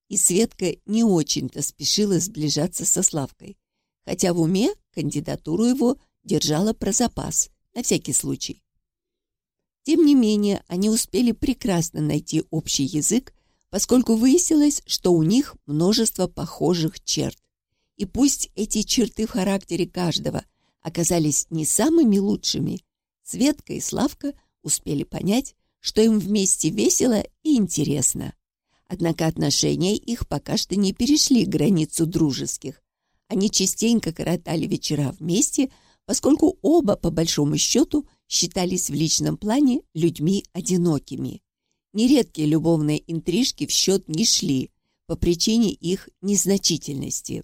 И Светка не очень-то спешила сближаться со Славкой, хотя в уме кандидатуру его держала про запас, на всякий случай. Тем не менее, они успели прекрасно найти общий язык, поскольку выяснилось, что у них множество похожих черт. И пусть эти черты в характере каждого оказались не самыми лучшими, Светка и Славка успели понять, что им вместе весело и интересно. Однако отношения их пока что не перешли границу дружеских. Они частенько коротали вечера вместе, поскольку оба, по большому счету, считались в личном плане людьми одинокими. Нередкие любовные интрижки в счет не шли по причине их незначительности.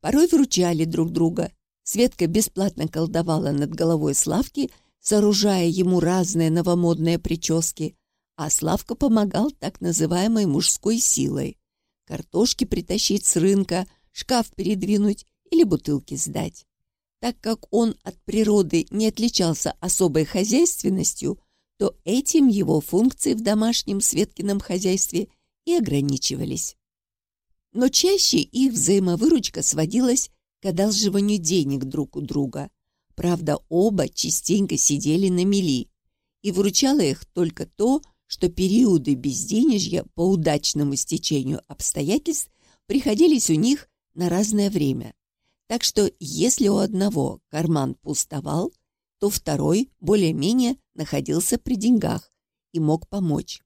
Порой вручали друг друга. Светка бесплатно колдовала над головой Славки, сооружая ему разные новомодные прически, а Славка помогал так называемой мужской силой. Картошки притащить с рынка, шкаф передвинуть или бутылки сдать. Так как он от природы не отличался особой хозяйственностью, то этим его функции в домашнем Светкином хозяйстве и ограничивались. Но чаще их взаимовыручка сводилась к одалживанию денег друг у друга. Правда, оба частенько сидели на мели, и выручало их только то, что периоды безденежья по удачному стечению обстоятельств приходились у них на разное время. Так что если у одного карман пустовал, то второй более-менее находился при деньгах и мог помочь.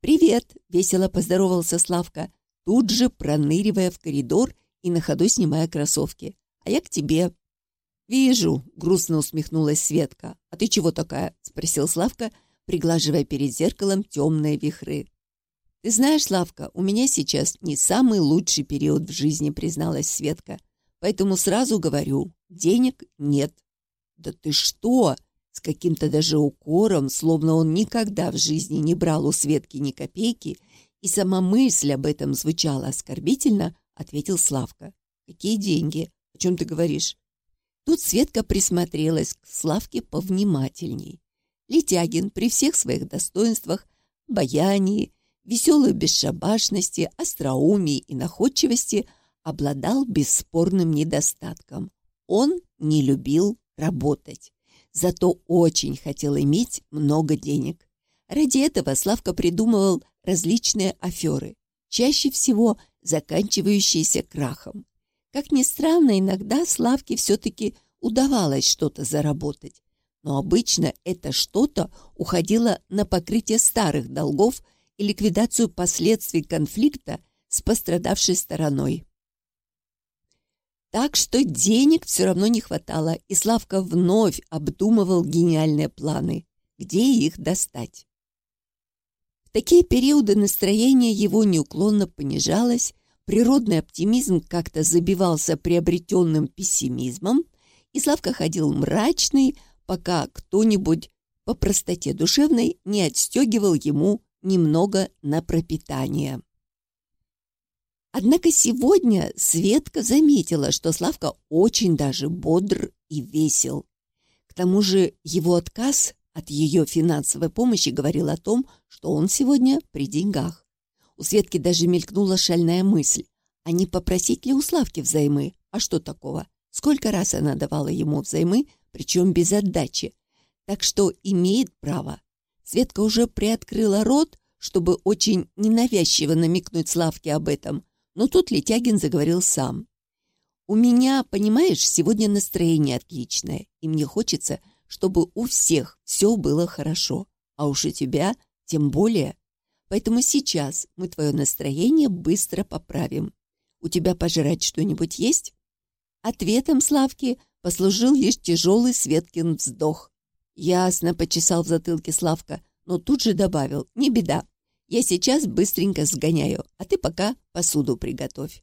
«Привет!» — весело поздоровался Славка, тут же проныривая в коридор и на ходу снимая кроссовки. «А я к тебе». «Вижу», — грустно усмехнулась Светка. «А ты чего такая?» — спросил Славка, приглаживая перед зеркалом темные вихры. «Ты знаешь, Славка, у меня сейчас не самый лучший период в жизни», призналась Светка. «Поэтому сразу говорю, денег нет». «Да ты что?» С каким-то даже укором, словно он никогда в жизни не брал у Светки ни копейки, и сама мысль об этом звучала оскорбительно, ответил Славка. «Какие деньги? О чем ты говоришь?» Тут Светка присмотрелась к Славке повнимательней. Летягин при всех своих достоинствах, баянии, веселой бесшабашности, остроумии и находчивости обладал бесспорным недостатком. Он не любил работать, зато очень хотел иметь много денег. Ради этого Славка придумывал различные аферы, чаще всего заканчивающиеся крахом. Как ни странно, иногда Славке все-таки удавалось что-то заработать, но обычно это что-то уходило на покрытие старых долгов и ликвидацию последствий конфликта с пострадавшей стороной. Так что денег все равно не хватало, и Славка вновь обдумывал гениальные планы, где их достать. В такие периоды настроение его неуклонно понижалось, природный оптимизм как-то забивался приобретенным пессимизмом, и Славка ходил мрачный, пока кто-нибудь по простоте душевной не отстегивал ему немного на пропитание. Однако сегодня Светка заметила, что Славка очень даже бодр и весел. К тому же его отказ от ее финансовой помощи говорил о том, что он сегодня при деньгах. У Светки даже мелькнула шальная мысль. А не попросить ли у Славки взаймы? А что такого? Сколько раз она давала ему взаймы, причем без отдачи. Так что имеет право. Светка уже приоткрыла рот, чтобы очень ненавязчиво намекнуть Славке об этом, но тут Летягин заговорил сам. «У меня, понимаешь, сегодня настроение отличное, и мне хочется, чтобы у всех все было хорошо, а уж у тебя тем более. Поэтому сейчас мы твое настроение быстро поправим. У тебя пожрать что-нибудь есть?» Ответом Славки послужил лишь тяжелый Светкин вздох. «Ясно», — почесал в затылке Славка, но тут же добавил, «не беда, я сейчас быстренько сгоняю, а ты пока посуду приготовь».